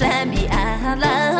let me out.